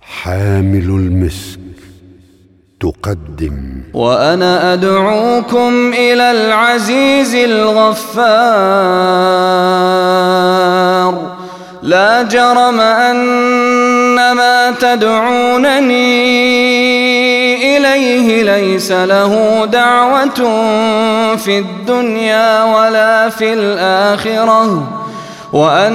حامل المسك تقدم. وأنا أدعوكم إلى العزيز الغفار. لا جرم أن ما تدعونني إليه ليس له دعوة في الدنيا ولا في الآخرة. وأن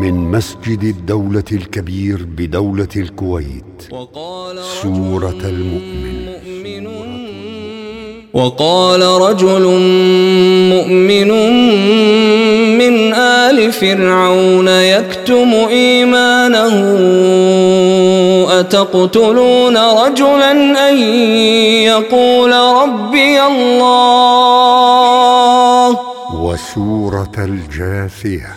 من مسجد الدولة الكبير بدولة الكويت سورة المؤمن. وقال رجل مؤمن من آل فرعون يكتم إيمانه أتقتلون رجلا أن يقول ربي الله؟ وسورة الجاثية.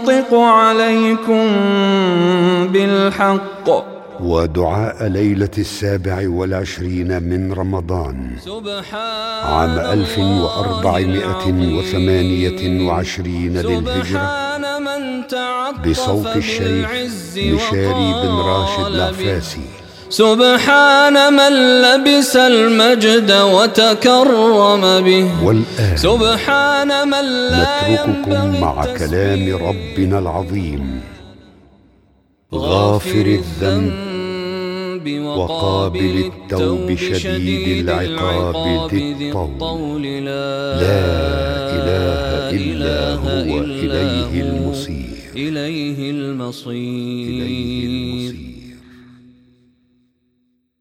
ينطق عليكم بالحق. ودعاء ليلة السابع والعشرين من رمضان عام ألف وأربعمائة وثمانية وعشرين للهجرة بصوت الشيخ مشاري بن راشد العفاسي سبحان من لبس المجد وتكرم به. والآن سبحان من لا نترككم مع كلام ربنا العظيم. غافر الذنب وقابل التوب شديد العقاب ذي الطول لا إله إلا هو إليه المصير. إليه المصير.